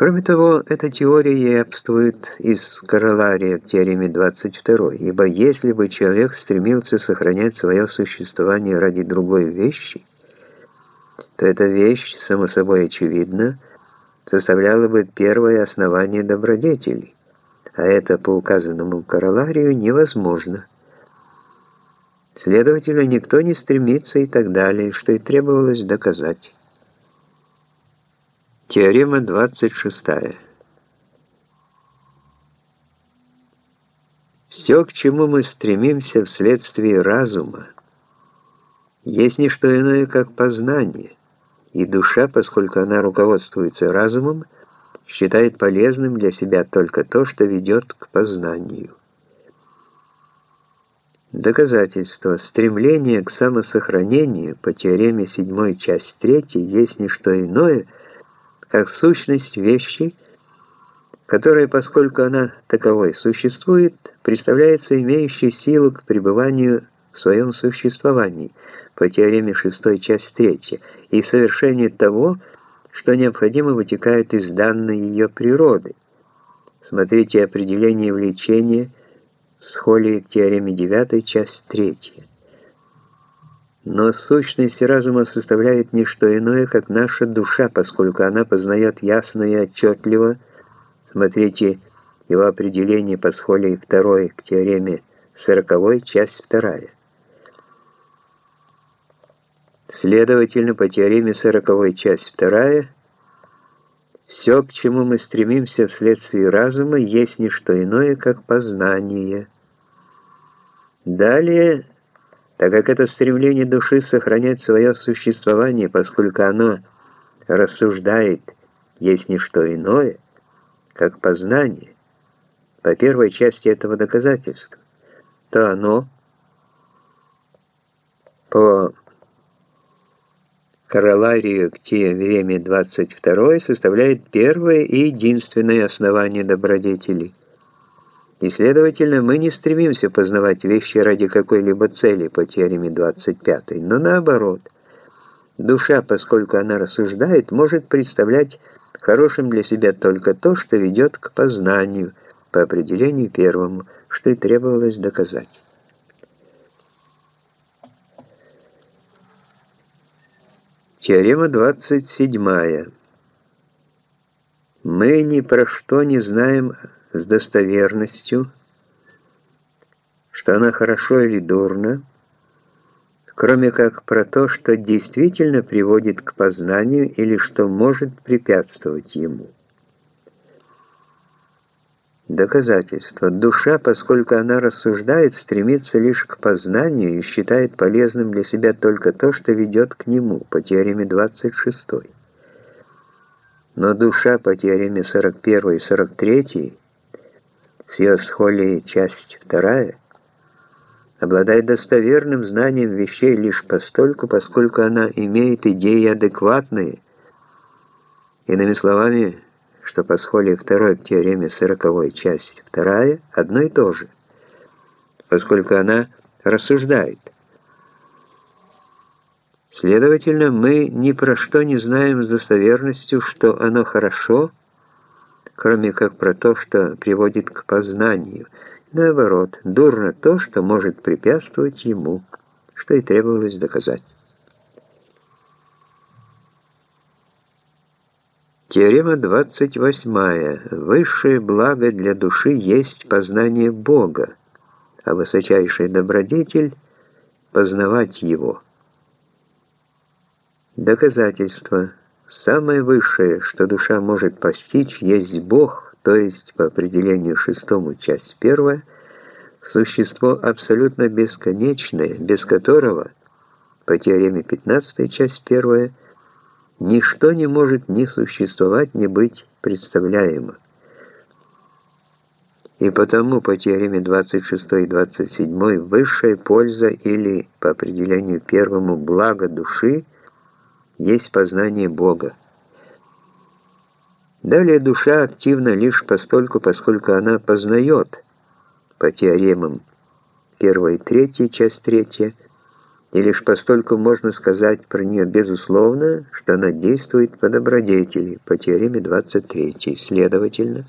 Кроме того, эта теория явствует из королария к теореме 22, ибо если бы человек стремился сохранять свое существование ради другой вещи, то эта вещь, само собой очевидно, составляла бы первое основание добродетели, а это по указанному короларию невозможно. Следовательно, никто не стремится и так далее, что и требовалось доказать. Теорема 26. Все, к чему мы стремимся вследствие разума, есть не что иное, как познание, и душа, поскольку она руководствуется разумом, считает полезным для себя только то, что ведет к познанию. Доказательство. Стремление к самосохранению по теореме 7 часть 3 есть не что иное, как сущность вещи, которая, поскольку она таковой существует, представляется имеющей силу к пребыванию в своем существовании по теореме 6 часть 3 и совершение того, что необходимо вытекает из данной ее природы. Смотрите определение влечения в схоле к теореме 9 часть 3. Но сущность разума составляет не что иное, как наша душа, поскольку она познает ясно и отчетливо. Смотрите его определение по схоле 2 к теореме 40, часть 2. Следовательно, по теореме 40, часть 2, все, к чему мы стремимся вследствие разума, есть не что иное, как познание. Далее так как это стремление души сохранять свое существование, поскольку оно рассуждает, есть не что иное, как познание, по первой части этого доказательства, то оно по короларию к теореме 22 составляет первое и единственное основание добродетелей – и, следовательно, мы не стремимся познавать вещи ради какой-либо цели по теореме 25, но наоборот. Душа, поскольку она рассуждает, может представлять хорошим для себя только то, что ведет к познанию, по определению первому, что и требовалось доказать. Теорема 27. Мы ни про что не знаем с достоверностью, что она хорошо или дурно, кроме как про то, что действительно приводит к познанию или что может препятствовать ему. Доказательство. Душа, поскольку она рассуждает, стремится лишь к познанию и считает полезным для себя только то, что ведет к нему, по теореме 26. Но душа по теореме 41 и 43 с ее схолией часть вторая, обладает достоверным знанием вещей лишь постольку, поскольку она имеет идеи адекватные. Иными словами, что по схоле второй к теореме сороковой часть вторая одно и то же, поскольку она рассуждает. Следовательно, мы ни про что не знаем с достоверностью, что оно хорошо – кроме как про то, что приводит к познанию. Наоборот, дурно то, что может препятствовать ему, что и требовалось доказать. Теорема 28. Высшее благо для души есть познание Бога, а высочайший добродетель – познавать Его. Доказательство – Самое высшее, что душа может постичь, есть Бог, то есть, по определению шестому, часть первая, существо абсолютно бесконечное, без которого, по теореме 15, часть первая, ничто не может ни существовать, ни быть представляемо. И потому по теореме 26 и 27 высшая польза или, по определению первому, благо души – есть познание Бога. Далее душа активна лишь постольку, поскольку она познает по теоремам 1 и 3, часть 3, и лишь постольку можно сказать про нее безусловно, что она действует по добродетели, по теореме 23. Следовательно,